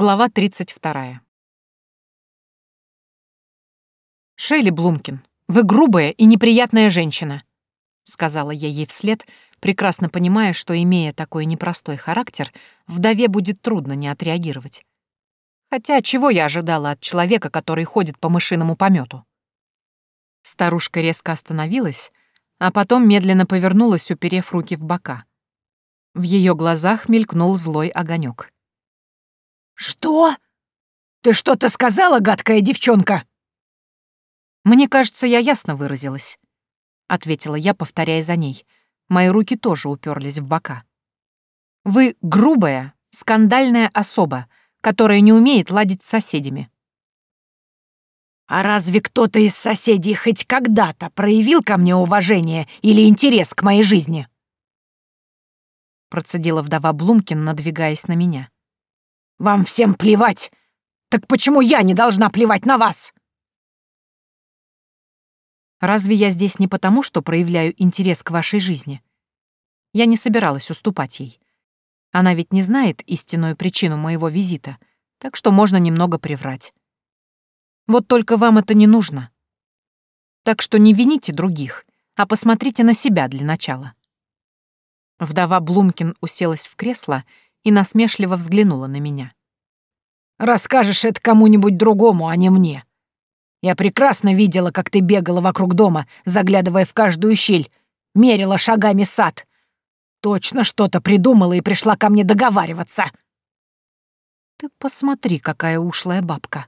Глава 32. «Шейли Блумкин, вы грубая и неприятная женщина», — сказала я ей вслед, прекрасно понимая, что, имея такой непростой характер, вдове будет трудно не отреагировать. Хотя чего я ожидала от человека, который ходит по мышиному помету? Старушка резко остановилась, а потом медленно повернулась, уперев руки в бока. В ее глазах мелькнул злой огонек. «Что? Ты что-то сказала, гадкая девчонка?» «Мне кажется, я ясно выразилась», — ответила я, повторяя за ней. Мои руки тоже уперлись в бока. «Вы грубая, скандальная особа, которая не умеет ладить с соседями». «А разве кто-то из соседей хоть когда-то проявил ко мне уважение или интерес к моей жизни?» Процедила вдова Блумкин, надвигаясь на меня. Вам всем плевать. Так почему я не должна плевать на вас? Разве я здесь не потому, что проявляю интерес к вашей жизни? Я не собиралась уступать ей. Она ведь не знает истинную причину моего визита, так что можно немного приврать. Вот только вам это не нужно. Так что не вините других, а посмотрите на себя для начала. Вдова Блумкин уселась в кресло и насмешливо взглянула на меня. «Расскажешь это кому-нибудь другому, а не мне. Я прекрасно видела, как ты бегала вокруг дома, заглядывая в каждую щель, мерила шагами сад. Точно что-то придумала и пришла ко мне договариваться». «Ты посмотри, какая ушлая бабка!»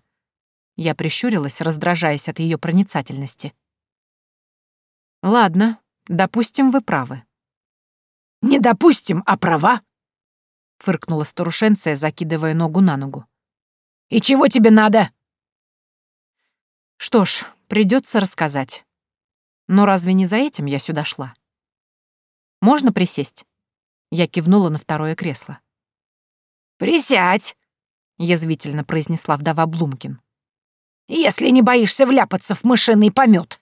Я прищурилась, раздражаясь от ее проницательности. «Ладно, допустим, вы правы». «Не допустим, а права», — фыркнула старушенция, закидывая ногу на ногу. «И чего тебе надо?» «Что ж, придется рассказать. Но разве не за этим я сюда шла? Можно присесть?» Я кивнула на второе кресло. «Присядь», — язвительно произнесла вдова Блумкин. «Если не боишься вляпаться в мышиный помет.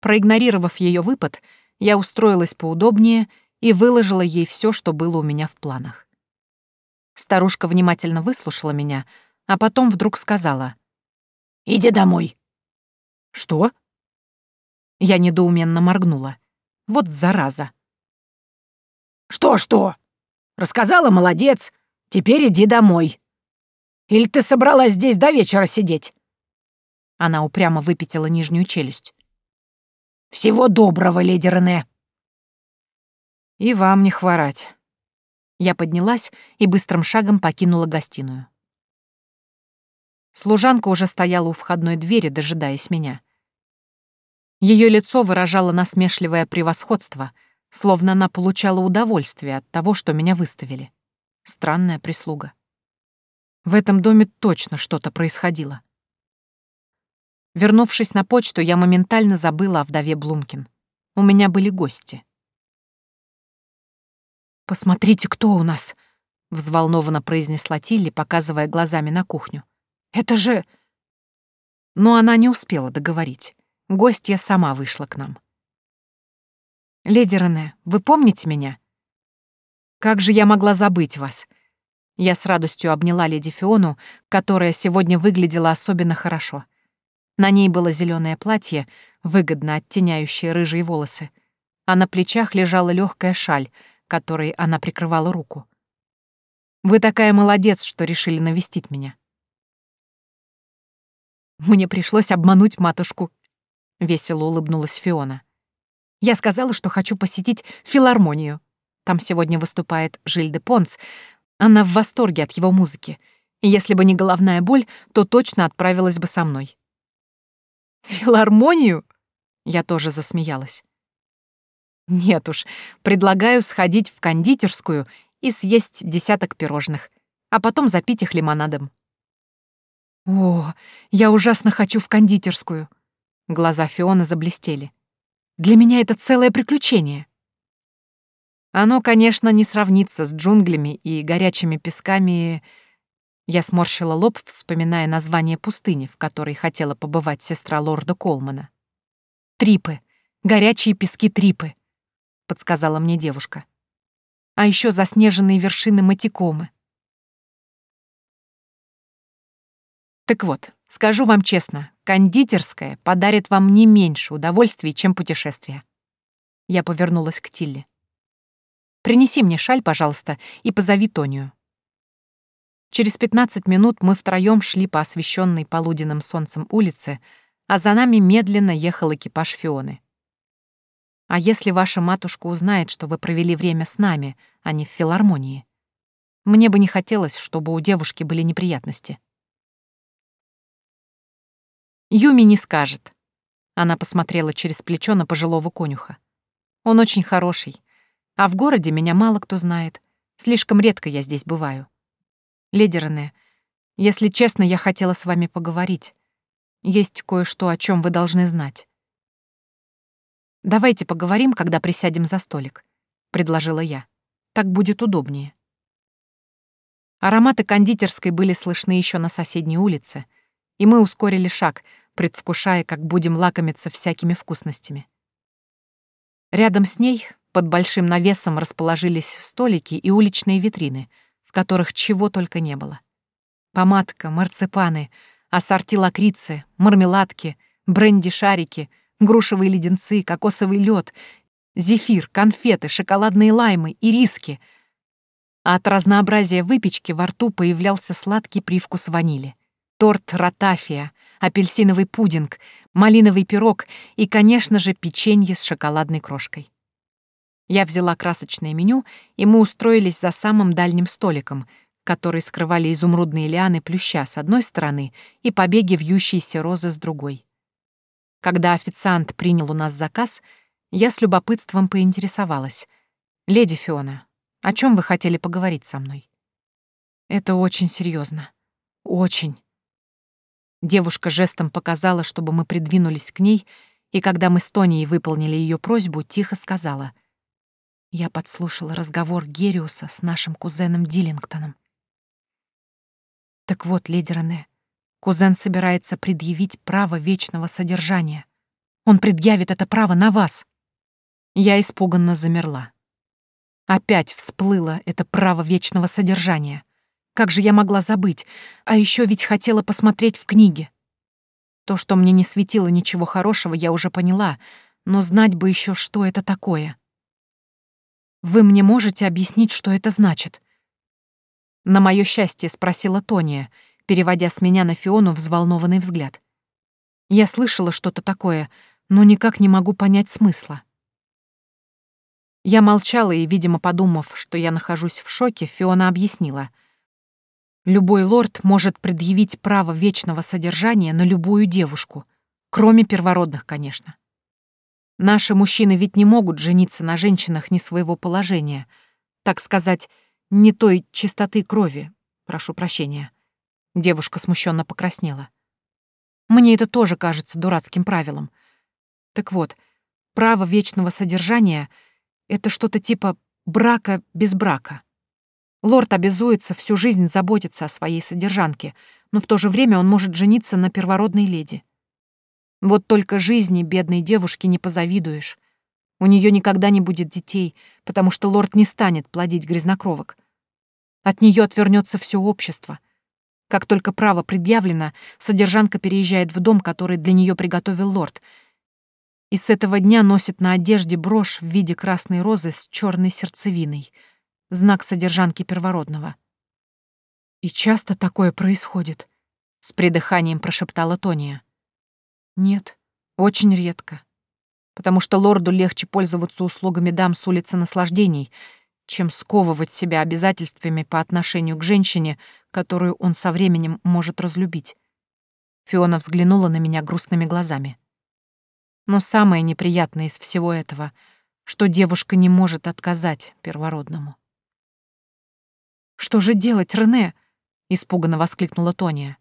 Проигнорировав ее выпад, я устроилась поудобнее и выложила ей все, что было у меня в планах. Старушка внимательно выслушала меня, а потом вдруг сказала. «Иди домой». «Что?» Я недоуменно моргнула. Вот зараза. «Что-что? Рассказала, молодец. Теперь иди домой. Или ты собралась здесь до вечера сидеть?» Она упрямо выпятила нижнюю челюсть. «Всего доброго, леди Рене!» «И вам не хворать». Я поднялась и быстрым шагом покинула гостиную. Служанка уже стояла у входной двери, дожидаясь меня. Ее лицо выражало насмешливое превосходство, словно она получала удовольствие от того, что меня выставили. Странная прислуга. В этом доме точно что-то происходило. Вернувшись на почту, я моментально забыла о вдове Блумкин. У меня были гости. «Посмотрите, кто у нас!» — взволнованно произнесла Тилли, показывая глазами на кухню. «Это же...» Но она не успела договорить. Гостья сама вышла к нам. «Леди Рене, вы помните меня?» «Как же я могла забыть вас?» Я с радостью обняла леди Фиону, которая сегодня выглядела особенно хорошо. На ней было зеленое платье, выгодно оттеняющее рыжие волосы, а на плечах лежала легкая шаль — которой она прикрывала руку. «Вы такая молодец, что решили навестить меня». «Мне пришлось обмануть матушку», — весело улыбнулась Фиона. «Я сказала, что хочу посетить филармонию. Там сегодня выступает Жиль де Понс. Она в восторге от его музыки. Если бы не головная боль, то точно отправилась бы со мной». «Филармонию?» Я тоже засмеялась. Нет уж, предлагаю сходить в кондитерскую и съесть десяток пирожных, а потом запить их лимонадом. О, я ужасно хочу в кондитерскую. Глаза Фиона заблестели. Для меня это целое приключение. Оно, конечно, не сравнится с джунглями и горячими песками. Я сморщила лоб, вспоминая название пустыни, в которой хотела побывать сестра лорда Колмана. Трипы. Горячие пески Трипы подсказала мне девушка. А еще заснеженные вершины Матикомы. Так вот, скажу вам честно, кондитерская подарит вам не меньше удовольствий, чем путешествие. Я повернулась к Тилле. Принеси мне шаль, пожалуйста, и позови Тонию. Через 15 минут мы втроем шли по освещенной полуденным солнцем улице, а за нами медленно ехал экипаж Фионы. А если ваша матушка узнает, что вы провели время с нами, а не в филармонии? Мне бы не хотелось, чтобы у девушки были неприятности. Юми не скажет. Она посмотрела через плечо на пожилого конюха. Он очень хороший. А в городе меня мало кто знает. Слишком редко я здесь бываю. Леди если честно, я хотела с вами поговорить. Есть кое-что, о чем вы должны знать. Давайте поговорим, когда присядем за столик, предложила я. Так будет удобнее. Ароматы кондитерской были слышны еще на соседней улице — и мы ускорили шаг, предвкушая, как будем лакомиться всякими вкусностями. Рядом с ней под большим навесом расположились столики и уличные витрины, в которых чего только не было. Помадка, марципаны, ассорти лакрицы, мармеладки, бренди-шарики, грушевые леденцы, кокосовый лед, зефир, конфеты, шоколадные лаймы, и риски. А от разнообразия выпечки во рту появлялся сладкий привкус ванили торт ротафия, апельсиновый пудинг, малиновый пирог и, конечно же, печенье с шоколадной крошкой. Я взяла красочное меню, и мы устроились за самым дальним столиком, который скрывали изумрудные лианы плюща с одной стороны и побеги вьющейся розы с другой. Когда официант принял у нас заказ, я с любопытством поинтересовалась. «Леди Фиона, о чем вы хотели поговорить со мной?» «Это очень серьезно. Очень», Девушка жестом показала, чтобы мы придвинулись к ней, и когда мы с Тонией выполнили ее просьбу, тихо сказала. Я подслушала разговор Гериуса с нашим кузеном Диллингтоном. Так вот, леди Рене, кузен собирается предъявить право вечного содержания. Он предъявит это право на вас. Я испуганно замерла. Опять всплыло это право вечного содержания. Как же я могла забыть? А еще ведь хотела посмотреть в книге. То, что мне не светило ничего хорошего, я уже поняла, но знать бы еще, что это такое. Вы мне можете объяснить, что это значит? На мое счастье спросила Тония, переводя с меня на Фиону взволнованный взгляд. Я слышала что-то такое, но никак не могу понять смысла. Я молчала и, видимо, подумав, что я нахожусь в шоке, Фиона объяснила — Любой лорд может предъявить право вечного содержания на любую девушку, кроме первородных, конечно. Наши мужчины ведь не могут жениться на женщинах не своего положения, так сказать, не той чистоты крови, прошу прощения. Девушка смущенно покраснела. Мне это тоже кажется дурацким правилом. Так вот, право вечного содержания — это что-то типа брака без брака. Лорд обязуется всю жизнь заботиться о своей содержанке, но в то же время он может жениться на первородной леди. Вот только жизни бедной девушки не позавидуешь. У нее никогда не будет детей, потому что лорд не станет плодить грязнокровок. От нее отвернется все общество. Как только право предъявлено, содержанка переезжает в дом, который для нее приготовил лорд, и с этого дня носит на одежде брошь в виде красной розы с черной сердцевиной — знак содержанки первородного. «И часто такое происходит?» — с придыханием прошептала Тония. «Нет, очень редко. Потому что лорду легче пользоваться услугами дам с улицы наслаждений, чем сковывать себя обязательствами по отношению к женщине, которую он со временем может разлюбить». Фиона взглянула на меня грустными глазами. Но самое неприятное из всего этого, что девушка не может отказать первородному. «Что же делать, Рене?» — испуганно воскликнула Тония.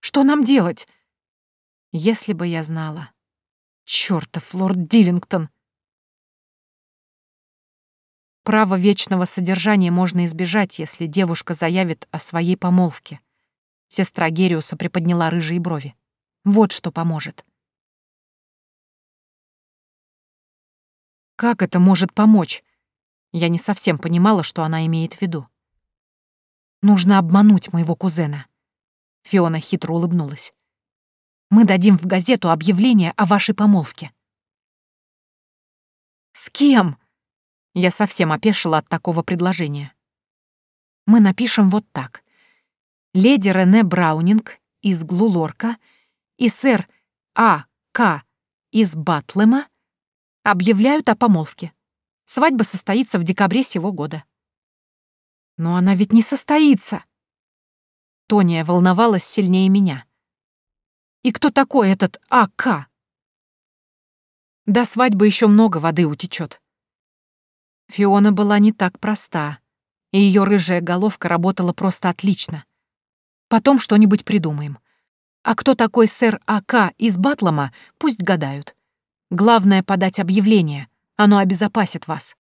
«Что нам делать?» «Если бы я знала». «Чёртов лорд Диллингтон!» Право вечного содержания можно избежать, если девушка заявит о своей помолвке. Сестра Гериуса приподняла рыжие брови. Вот что поможет. Как это может помочь? Я не совсем понимала, что она имеет в виду. Нужно обмануть моего кузена. Фиона хитро улыбнулась. Мы дадим в газету объявление о вашей помолвке. С кем? Я совсем опешила от такого предложения. Мы напишем вот так. Леди Рене Браунинг из Глулорка и сэр А. К. из Батлема объявляют о помолвке. Свадьба состоится в декабре сего года. Но она ведь не состоится. Тония волновалась сильнее меня. И кто такой этот А.К.? До свадьбы еще много воды утечет. Фиона была не так проста, и ее рыжая головка работала просто отлично. Потом что-нибудь придумаем. А кто такой сэр А.К. из Батлома, пусть гадают. Главное — подать объявление. Оно обезопасит вас.